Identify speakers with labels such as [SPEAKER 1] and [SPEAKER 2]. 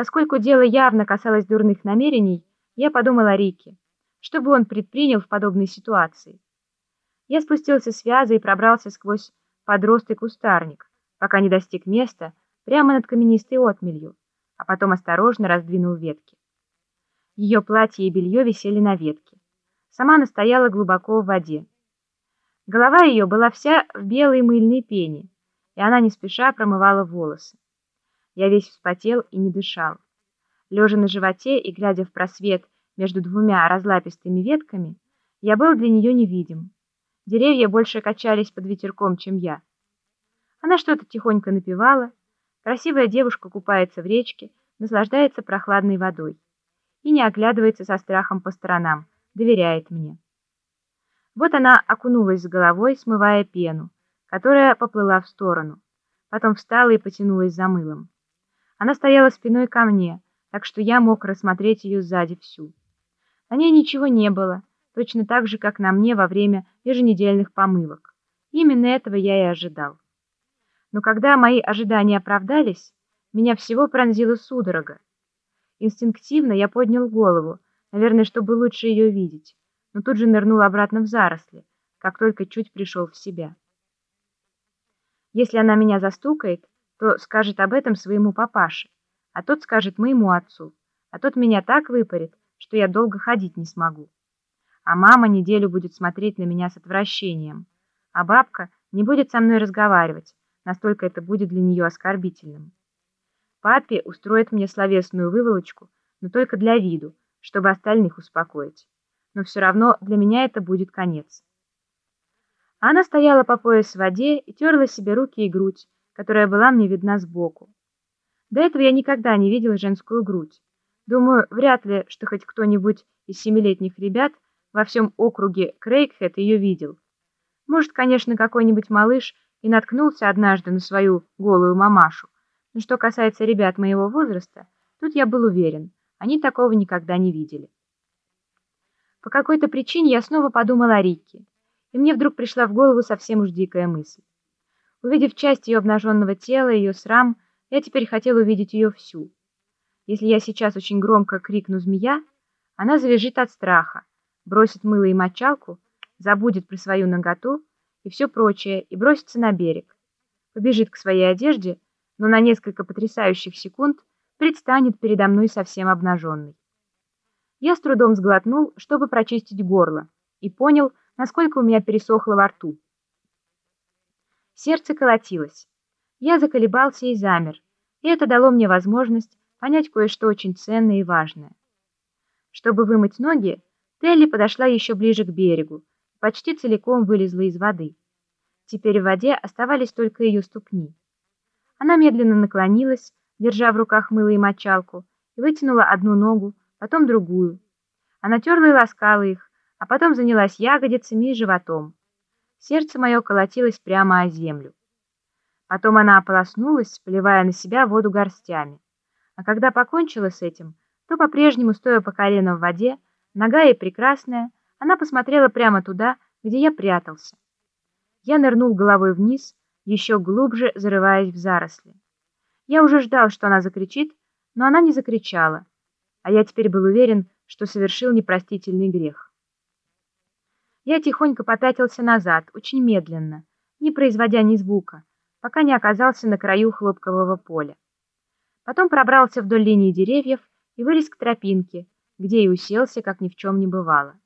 [SPEAKER 1] Поскольку дело явно касалось дурных намерений, я подумал о Рике. Что бы он предпринял в подобной ситуации? Я спустился с вяза и пробрался сквозь подростый кустарник, пока не достиг места прямо над каменистой отмелью, а потом осторожно раздвинул ветки. Ее платье и белье висели на ветке. Сама она стояла глубоко в воде. Голова ее была вся в белой мыльной пене, и она не спеша промывала волосы. Я весь вспотел и не дышал. Лежа на животе и глядя в просвет между двумя разлапистыми ветками, я был для нее невидим. Деревья больше качались под ветерком, чем я. Она что-то тихонько напевала. Красивая девушка купается в речке, наслаждается прохладной водой и не оглядывается со страхом по сторонам, доверяет мне. Вот она окунулась с головой, смывая пену, которая поплыла в сторону. Потом встала и потянулась за мылом. Она стояла спиной ко мне, так что я мог рассмотреть ее сзади всю. На ней ничего не было, точно так же, как на мне во время еженедельных помывок. Именно этого я и ожидал. Но когда мои ожидания оправдались, меня всего пронзила судорога. Инстинктивно я поднял голову, наверное, чтобы лучше ее видеть, но тут же нырнул обратно в заросли, как только чуть пришел в себя. Если она меня застукает, то скажет об этом своему папаше, а тот скажет моему отцу, а тот меня так выпарит, что я долго ходить не смогу. А мама неделю будет смотреть на меня с отвращением, а бабка не будет со мной разговаривать, настолько это будет для нее оскорбительным. Папе устроит мне словесную выволочку, но только для виду, чтобы остальных успокоить. Но все равно для меня это будет конец. Она стояла по пояс в воде и терла себе руки и грудь, которая была мне видна сбоку. До этого я никогда не видела женскую грудь. Думаю, вряд ли, что хоть кто-нибудь из семилетних ребят во всем округе Крейгхед ее видел. Может, конечно, какой-нибудь малыш и наткнулся однажды на свою голую мамашу. Но что касается ребят моего возраста, тут я был уверен, они такого никогда не видели. По какой-то причине я снова подумал о Рикке и мне вдруг пришла в голову совсем уж дикая мысль. Увидев часть ее обнаженного тела, ее срам, я теперь хотел увидеть ее всю. Если я сейчас очень громко крикну «змея», она завяжет от страха, бросит мыло и мочалку, забудет про свою наготу и все прочее и бросится на берег. Побежит к своей одежде, но на несколько потрясающих секунд предстанет передо мной совсем обнаженной. Я с трудом сглотнул, чтобы прочистить горло, и понял, насколько у меня пересохло во рту. Сердце колотилось. Я заколебался и замер, и это дало мне возможность понять кое-что очень ценное и важное. Чтобы вымыть ноги, Телли подошла еще ближе к берегу, почти целиком вылезла из воды. Теперь в воде оставались только ее ступни. Она медленно наклонилась, держа в руках мыло и мочалку, и вытянула одну ногу, потом другую. Она терла и ласкала их, а потом занялась ягодицами и животом. Сердце мое колотилось прямо о землю. Потом она ополоснулась, поливая на себя воду горстями. А когда покончила с этим, то по-прежнему, стоя по колено в воде, нога ей прекрасная, она посмотрела прямо туда, где я прятался. Я нырнул головой вниз, еще глубже зарываясь в заросли. Я уже ждал, что она закричит, но она не закричала, а я теперь был уверен, что совершил непростительный грех. Я тихонько попятился назад, очень медленно, не производя ни звука, пока не оказался на краю хлопкового поля. Потом пробрался вдоль линии деревьев и вылез к тропинке, где и уселся, как ни в чем не бывало.